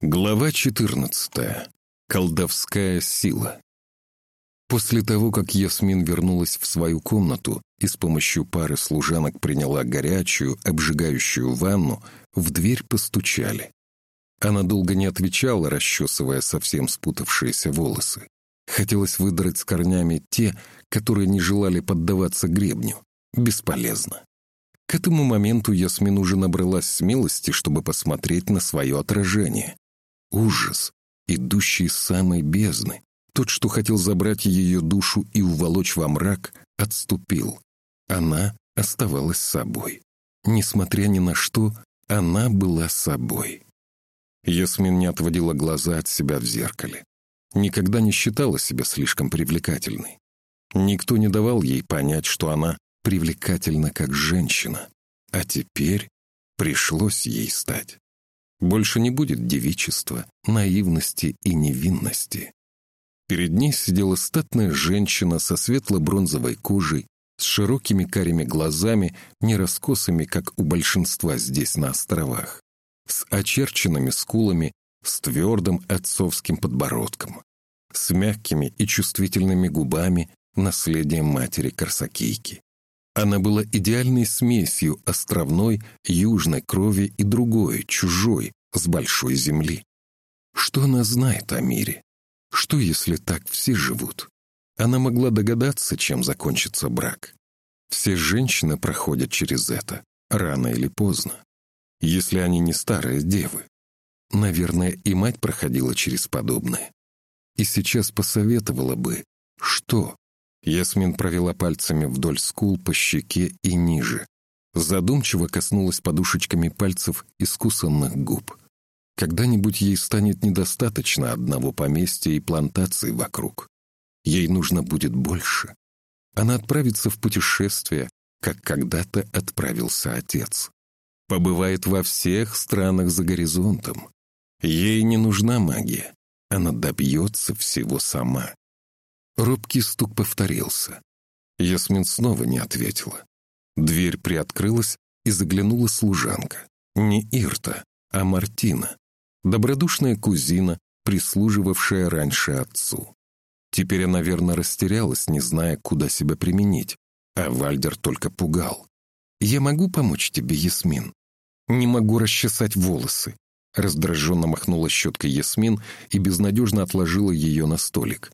Глава 14. Колдовская сила. После того, как Ясмин вернулась в свою комнату и с помощью пары служанок приняла горячую, обжигающую ванну, в дверь постучали. Она долго не отвечала, расчесывая совсем спутавшиеся волосы. Хотелось выдрать с корнями те, которые не желали поддаваться гребню. Бесполезно. К этому моменту Ясмин уже набралась смелости, чтобы посмотреть на свое отражение. Ужас, идущий из самой бездны, тот, что хотел забрать ее душу и уволочь во мрак, отступил. Она оставалась собой. Несмотря ни на что, она была собой. Ясмин не отводила глаза от себя в зеркале. Никогда не считала себя слишком привлекательной. Никто не давал ей понять, что она привлекательна как женщина. А теперь пришлось ей стать. Больше не будет девичества, наивности и невинности. Перед ней сидела статная женщина со светло-бронзовой кожей, с широкими карими глазами, не раскосыми, как у большинства здесь на островах, с очерченными скулами, с твердым отцовским подбородком, с мягкими и чувствительными губами, наследием матери Корсакейки. Она была идеальной смесью островной, южной крови и другой, чужой, с большой земли. Что она знает о мире? Что, если так все живут? Она могла догадаться, чем закончится брак. Все женщины проходят через это, рано или поздно. Если они не старые девы. Наверное, и мать проходила через подобное. И сейчас посоветовала бы, что Ясмин провела пальцами вдоль скул по щеке и ниже. Задумчиво коснулась подушечками пальцев искусанных губ. Когда-нибудь ей станет недостаточно одного поместья и плантации вокруг. Ей нужно будет больше. Она отправится в путешествие, как когда-то отправился отец. Побывает во всех странах за горизонтом. Ей не нужна магия. Она добьется всего сама. Робкий стук повторился. Ясмин снова не ответила. Дверь приоткрылась, и заглянула служанка. Не Ирта, а Мартина. Добродушная кузина, прислуживавшая раньше отцу. Теперь она верно растерялась, не зная, куда себя применить, а Вальдер только пугал. «Я могу помочь тебе, Ясмин?» «Не могу расчесать волосы», раздраженно махнула щеткой Ясмин и безнадежно отложила ее на столик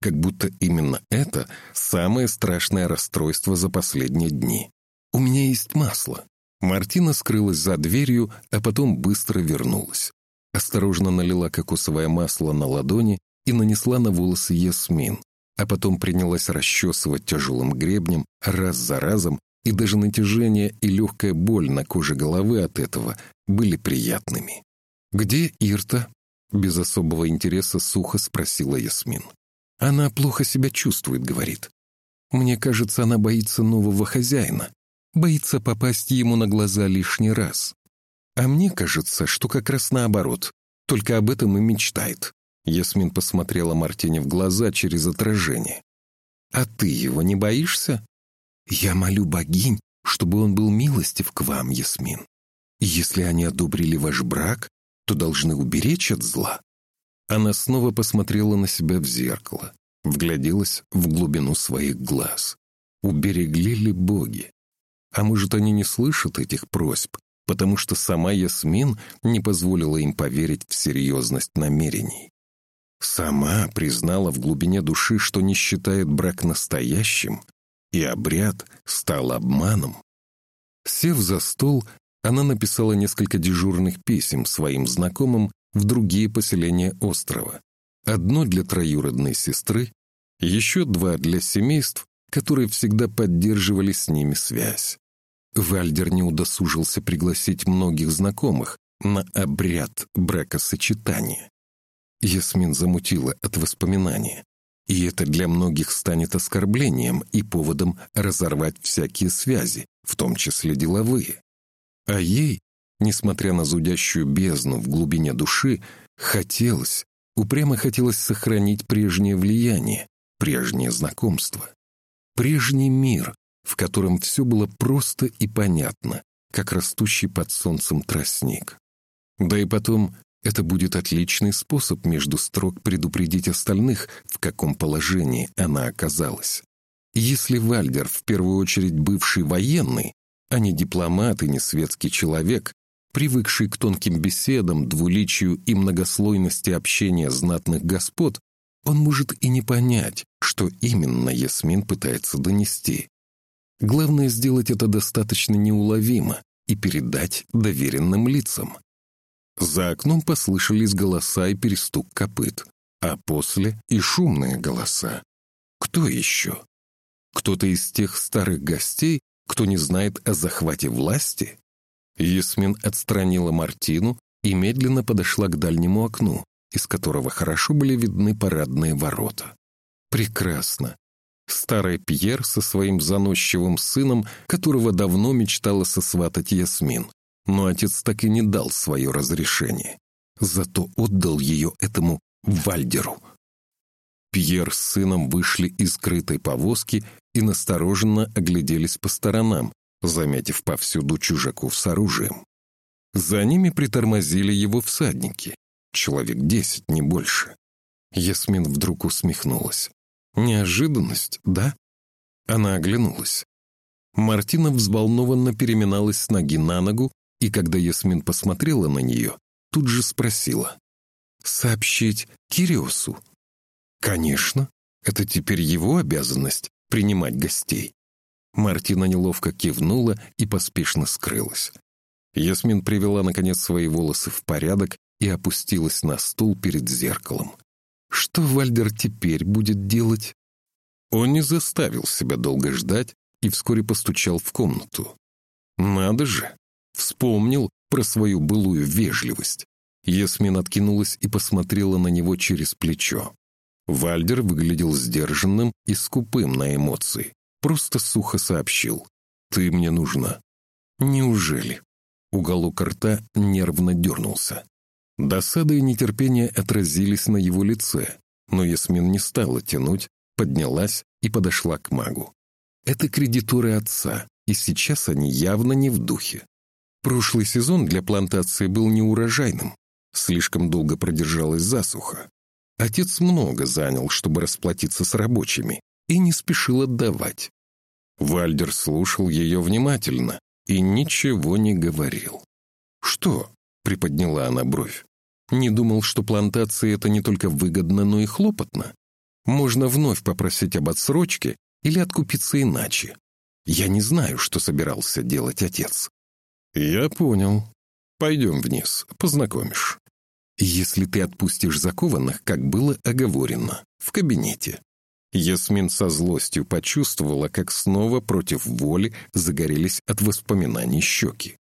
как будто именно это самое страшное расстройство за последние дни. «У меня есть масло». Мартина скрылась за дверью, а потом быстро вернулась. Осторожно налила кокосовое масло на ладони и нанесла на волосы Ясмин, а потом принялась расчесывать тяжелым гребнем раз за разом, и даже натяжение и легкая боль на коже головы от этого были приятными. «Где Ирта?» — без особого интереса сухо спросила Ясмин. Она плохо себя чувствует, говорит. Мне кажется, она боится нового хозяина, боится попасть ему на глаза лишний раз. А мне кажется, что как раз наоборот, только об этом и мечтает. Ясмин посмотрела Мартине в глаза через отражение. «А ты его не боишься?» «Я молю богинь, чтобы он был милостив к вам, Ясмин. Если они одобрили ваш брак, то должны уберечь от зла. Она снова посмотрела на себя в зеркало, вгляделась в глубину своих глаз. Уберегли ли боги? А может, они не слышат этих просьб, потому что сама Ясмин не позволила им поверить в серьезность намерений. Сама признала в глубине души, что не считает брак настоящим, и обряд стал обманом. Сев за стол, она написала несколько дежурных писем своим знакомым в другие поселения острова. Одно для троюродной сестры, еще два для семейств, которые всегда поддерживали с ними связь. Вальдер не удосужился пригласить многих знакомых на обряд бракосочетания. Ясмин замутила от воспоминания, и это для многих станет оскорблением и поводом разорвать всякие связи, в том числе деловые. А ей Несмотря на зудящую бездну в глубине души, хотелось, упрямо хотелось сохранить прежнее влияние, прежнее знакомство. Прежний мир, в котором все было просто и понятно, как растущий под солнцем тростник. Да и потом, Это будет отличный способ между строк предупредить остальных, в каком положении она оказалась. Если Вальдер в первую очередь бывший военный, а не дипломат и не светский человек, привыкший к тонким беседам, двуличию и многослойности общения знатных господ, он может и не понять, что именно Ясмин пытается донести. Главное сделать это достаточно неуловимо и передать доверенным лицам. За окном послышались голоса и перестук копыт, а после и шумные голоса. Кто еще? Кто-то из тех старых гостей, кто не знает о захвате власти? Ясмин отстранила Мартину и медленно подошла к дальнему окну, из которого хорошо были видны парадные ворота. Прекрасно. Старый Пьер со своим заносчивым сыном, которого давно мечтала сосватать Ясмин но отец так и не дал свое разрешение. Зато отдал ее этому Вальдеру. Пьер с сыном вышли из скрытой повозки и настороженно огляделись по сторонам, заметив повсюду чужаков с оружием. За ними притормозили его всадники, человек десять, не больше. Ясмин вдруг усмехнулась. Неожиданность, да? Она оглянулась. Мартина взволнованно переминалась с ноги на ногу, и когда Ясмин посмотрела на нее, тут же спросила. «Сообщить Кириосу?» «Конечно. Это теперь его обязанность — принимать гостей». Мартина неловко кивнула и поспешно скрылась. Ясмин привела, наконец, свои волосы в порядок и опустилась на стул перед зеркалом. Что Вальдер теперь будет делать? Он не заставил себя долго ждать и вскоре постучал в комнату. Надо же, Вспомнил про свою былую вежливость. Ясмин откинулась и посмотрела на него через плечо. Вальдер выглядел сдержанным и скупым на эмоции. Просто сухо сообщил. «Ты мне нужна». «Неужели?» Уголок рта нервно дернулся. Досада и нетерпение отразились на его лице, но Ясмин не стала тянуть, поднялась и подошла к магу. Это кредиторы отца, и сейчас они явно не в духе. Прошлый сезон для плантации был неурожайным. Слишком долго продержалась засуха. Отец много занял, чтобы расплатиться с рабочими, и не спешил отдавать. Вальдер слушал ее внимательно и ничего не говорил. «Что?» — приподняла она бровь. «Не думал, что плантации это не только выгодно, но и хлопотно. Можно вновь попросить об отсрочке или откупиться иначе. Я не знаю, что собирался делать отец. «Я понял. Пойдем вниз, познакомишь. Если ты отпустишь закованных, как было оговорено, в кабинете». Ясмин со злостью почувствовала, как снова против воли загорелись от воспоминаний щеки.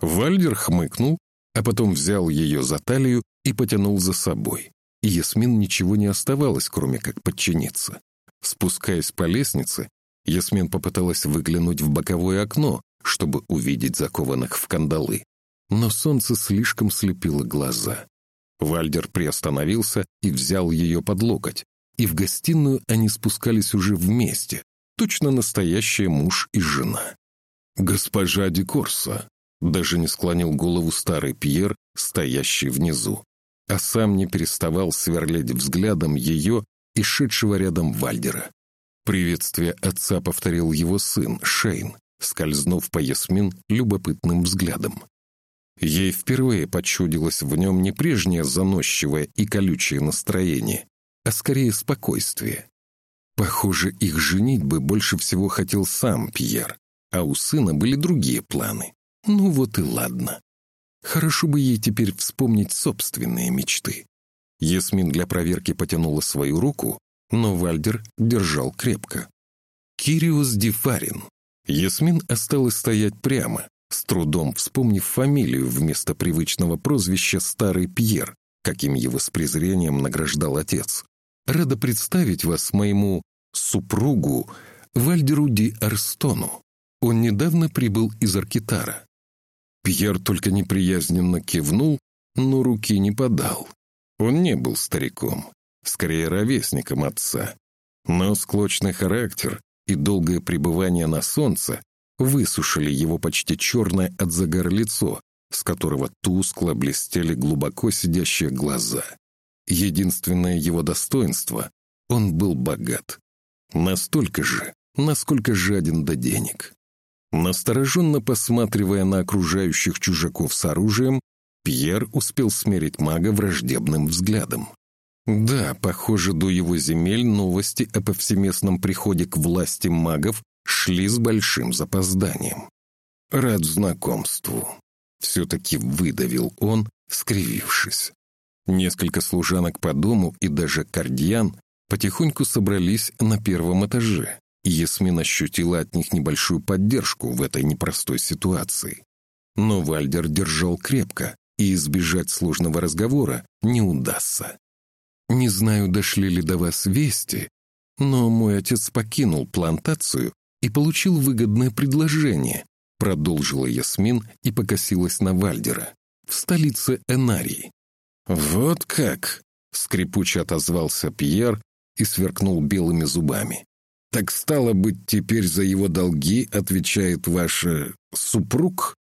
Вальдер хмыкнул, а потом взял ее за талию и потянул за собой. И Ясмин ничего не оставалось, кроме как подчиниться. Спускаясь по лестнице, Ясмин попыталась выглянуть в боковое окно, чтобы увидеть закованных в кандалы. Но солнце слишком слепило глаза. Вальдер приостановился и взял ее под локоть, и в гостиную они спускались уже вместе, точно настоящий муж и жена. «Госпожа Декорса», — даже не склонил голову старый Пьер, стоящий внизу, а сам не переставал сверлить взглядом ее и шедшего рядом Вальдера. Приветствие отца повторил его сын, Шейн, скользнув по Ясмин любопытным взглядом. Ей впервые почудилось в нем не прежнее заносчивое и колючее настроение, а скорее спокойствие. Похоже, их женить бы больше всего хотел сам Пьер, а у сына были другие планы. Ну вот и ладно. Хорошо бы ей теперь вспомнить собственные мечты. Ясмин для проверки потянула свою руку, но Вальдер держал крепко. Кириус Дифарин, Ясмин осталась стоять прямо, с трудом вспомнив фамилию вместо привычного прозвища «Старый Пьер», каким его с презрением награждал отец. «Рада представить вас моему супругу Вальдеру Ди Арстону. Он недавно прибыл из Аркитара». Пьер только неприязненно кивнул, но руки не подал. Он не был стариком, скорее ровесником отца. Но склочный характер и долгое пребывание на солнце высушили его почти черное от загара лицо, с которого тускло блестели глубоко сидящие глаза. Единственное его достоинство — он был богат. Настолько же, насколько жаден до денег. Настороженно посматривая на окружающих чужаков с оружием, Пьер успел смерить мага враждебным взглядом. Да, похоже, до его земель новости о повсеместном приходе к власти магов шли с большим запозданием. Рад знакомству. Все-таки выдавил он, скривившись. Несколько служанок по дому и даже кардьян потихоньку собрались на первом этаже, и Ясмин ощутила от них небольшую поддержку в этой непростой ситуации. Но Вальдер держал крепко, и избежать сложного разговора не удастся. Не знаю, дошли ли до вас вести, но мой отец покинул плантацию и получил выгодное предложение, продолжила Ясмин и покосилась на Вальдера, в столице Энарии. «Вот как!» — скрипуче отозвался Пьер и сверкнул белыми зубами. «Так стало быть, теперь за его долги отвечает ваш э, супруг?»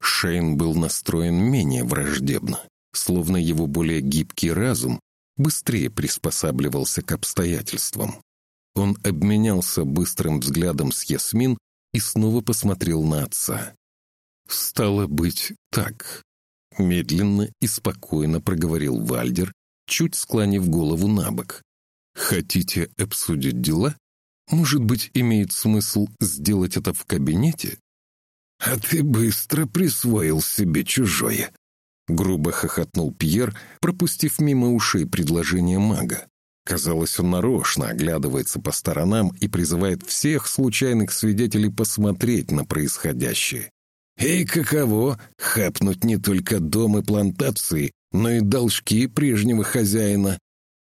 Шейн был настроен менее враждебно, словно его более гибкий разум быстрее приспосабливался к обстоятельствам. Он обменялся быстрым взглядом с Ясмин и снова посмотрел на отца. «Стало быть, так», — медленно и спокойно проговорил Вальдер, чуть склонив голову на бок. «Хотите обсудить дела? Может быть, имеет смысл сделать это в кабинете?» «А ты быстро присвоил себе чужое», Грубо хохотнул Пьер, пропустив мимо ушей предложение мага. Казалось, он нарочно оглядывается по сторонам и призывает всех случайных свидетелей посмотреть на происходящее. И каково хапнуть не только дом и плантации, но и должки прежнего хозяина?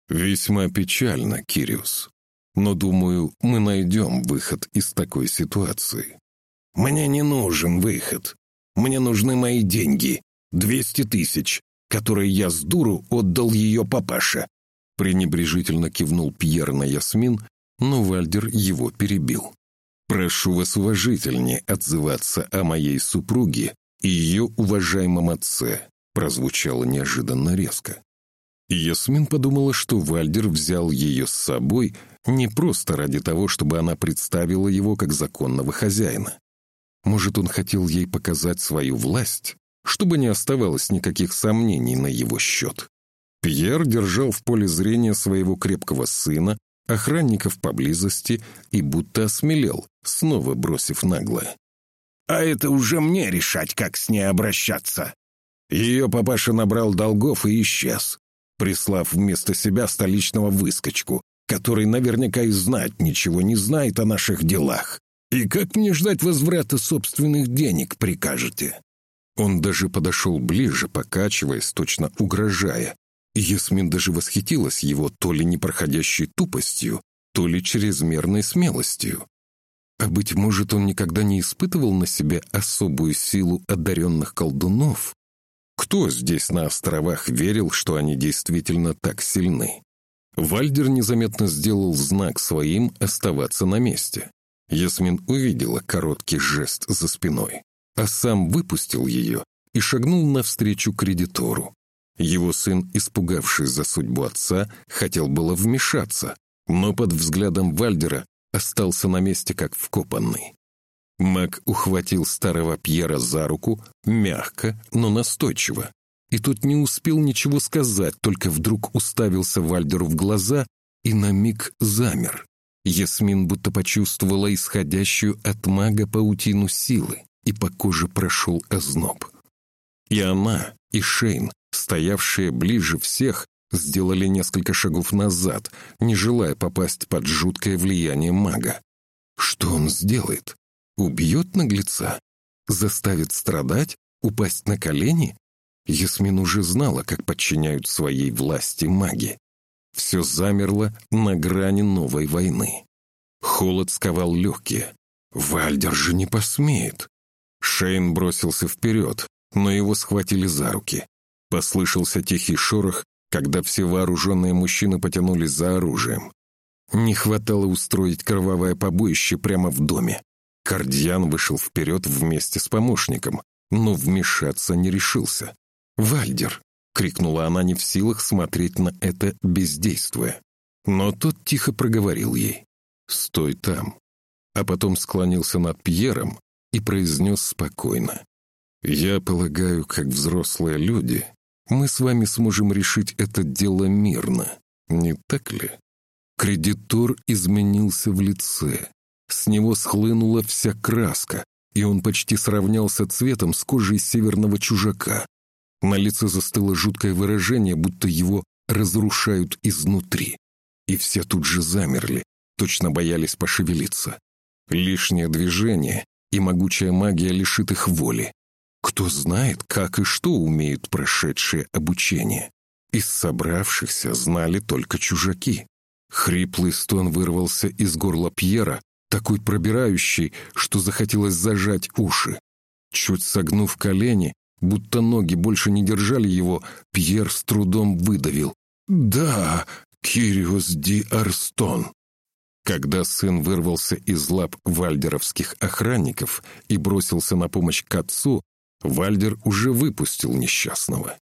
Весьма печально, Кириус. Но, думаю, мы найдем выход из такой ситуации. Мне не нужен выход. Мне нужны мои деньги, Двести тысяч, которые я с дуру отдал ее папаше». Пренебрежительно кивнул Пьер на Ясмин, но Вальдер его перебил. «Прошу вас уважительнее отзываться о моей супруге и ее уважаемом отце», прозвучало неожиданно резко. Ясмин подумала, что Вальдер взял ее с собой не просто ради того, чтобы она представила его как законного хозяина. Может, он хотел ей показать свою власть, чтобы не оставалось никаких сомнений на его счет. Пьер держал в поле зрения своего крепкого сына, охранников поблизости и будто осмелел, снова бросив наглое. «А это уже мне решать, как с ней обращаться». Ее папаша набрал долгов и исчез, прислав вместо себя столичного выскочку, который наверняка и знать ничего не знает о наших делах. И как мне ждать возврата собственных денег, прикажете? Он даже подошел ближе, покачиваясь, точно угрожая. Ясмин даже восхитилась его то ли непроходящей тупостью, то ли чрезмерной смелостью. А быть может, он никогда не испытывал на себе особую силу одаренных колдунов? Кто здесь на островах верил, что они действительно так сильны? Вальдер незаметно сделал знак своим оставаться на месте. Ясмин увидела короткий жест за спиной а сам выпустил ее и шагнул навстречу кредитору. Его сын, испугавшись за судьбу отца, хотел было вмешаться, но под взглядом Вальдера остался на месте как вкопанный. Мак ухватил старого Пьера за руку, мягко, но настойчиво. И тот не успел ничего сказать, только вдруг уставился Вальдеру в глаза и на миг замер. Ясмин будто почувствовала исходящую от мага паутину силы и по коже прошел озноб. И она, и Шейн, стоявшие ближе всех, сделали несколько шагов назад, не желая попасть под жуткое влияние мага. Что он сделает? Убьет наглеца? Заставит страдать? Упасть на колени? Ясмин уже знала, как подчиняют своей власти маги. Все замерло на грани новой войны. Холод сковал легкие. Вальдер же не посмеет. Шейн бросился вперед, но его схватили за руки. Послышался тихий шорох, когда все вооруженные мужчины потянулись за оружием. Не хватало устроить кровавое побоище прямо в доме. Кардьян вышел вперед вместе с помощником, но вмешаться не решился. «Вальдер!» — крикнула она не в силах смотреть на это бездействие. Но тот тихо проговорил ей. «Стой там!» А потом склонился над Пьером и произнес спокойно. «Я полагаю, как взрослые люди, мы с вами сможем решить это дело мирно, не так ли?» Кредитор изменился в лице. С него схлынула вся краска, и он почти сравнялся цветом с кожей северного чужака. На лице застыло жуткое выражение, будто его разрушают изнутри. И все тут же замерли, точно боялись пошевелиться. Лишнее движение, и могучая магия лишит их воли. Кто знает, как и что умеют прошедшие обучение. Из собравшихся знали только чужаки. Хриплый стон вырвался из горла Пьера, такой пробирающий, что захотелось зажать уши. Чуть согнув колени, будто ноги больше не держали его, Пьер с трудом выдавил. «Да, Кириус Ди Арстон». Когда сын вырвался из лап вальдеровских охранников и бросился на помощь к отцу, Вальдер уже выпустил несчастного.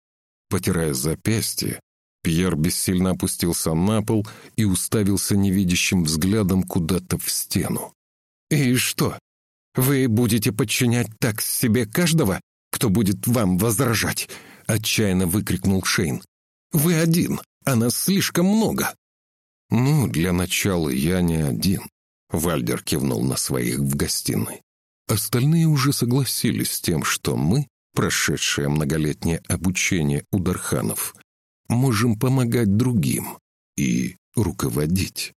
Потирая запястье, Пьер бессильно опустился на пол и уставился невидящим взглядом куда-то в стену. «И что? Вы будете подчинять так себе каждого, кто будет вам возражать?» — отчаянно выкрикнул Шейн. «Вы один, а нас слишком много». «Ну, для начала я не один», — Вальдер кивнул на своих в гостиной. Остальные уже согласились с тем, что мы, прошедшие многолетнее обучение у Дарханов, можем помогать другим и руководить.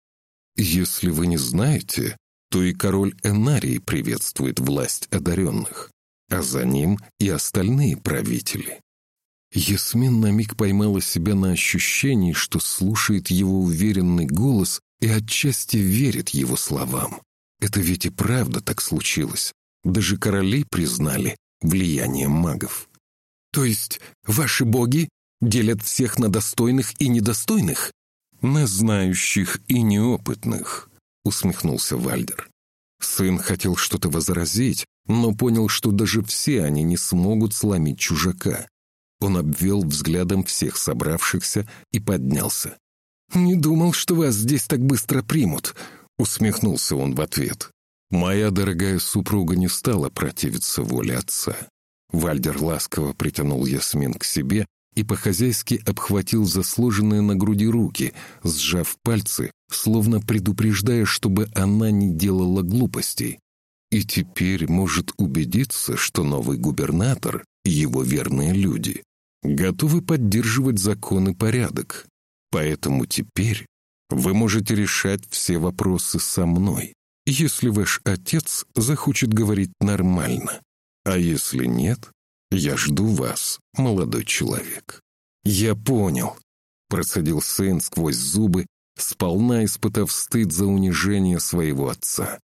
Если вы не знаете, то и король Энарии приветствует власть одаренных, а за ним и остальные правители. Ясмин на миг поймала себя на ощущении, что слушает его уверенный голос и отчасти верит его словам. Это ведь и правда так случилось. Даже короли признали влияние магов. «То есть ваши боги Делят всех на достойных и недостойных? На знающих и неопытных, усмехнулся Вальдер. Сын хотел что-то возразить, но понял, что даже все они не смогут сломить чужака. Он обвел взглядом всех собравшихся и поднялся. «Не думал, что вас здесь так быстро примут», — усмехнулся он в ответ. Моя дорогая супруга не стала противиться воле отца. Вальдер ласково притянул Ясмин к себе и по-хозяйски обхватил засложенные на груди руки, сжав пальцы, словно предупреждая, чтобы она не делала глупостей. И теперь может убедиться, что новый губернатор и его верные люди готовы поддерживать закон и порядок. Поэтому теперь вы можете решать все вопросы со мной, если ваш отец захочет говорить нормально. А если нет, я жду вас, молодой человек». «Я понял», — процедил сын сквозь зубы, сполна испытав стыд за унижение своего отца.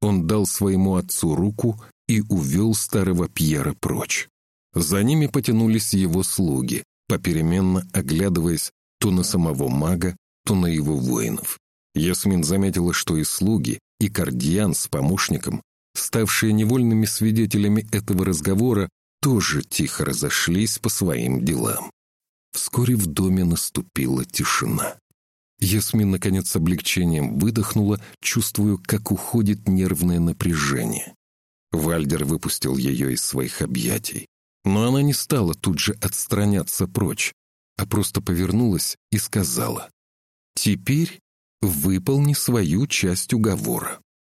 Он дал своему отцу руку и увел старого Пьера прочь. За ними потянулись его слуги, попеременно оглядываясь то на самого мага, то на его воинов. Ясмин заметила, что и слуги, и Кардиан с помощником, ставшие невольными свидетелями этого разговора, тоже тихо разошлись по своим делам. Вскоре в доме наступила тишина. Ясмин, наконец, с облегчением выдохнула, чувствуя, как уходит нервное напряжение. Вальдер выпустил ее из своих объятий. Но она не стала тут же отстраняться прочь, а просто повернулась и сказала «Теперь выполни свою часть уговора».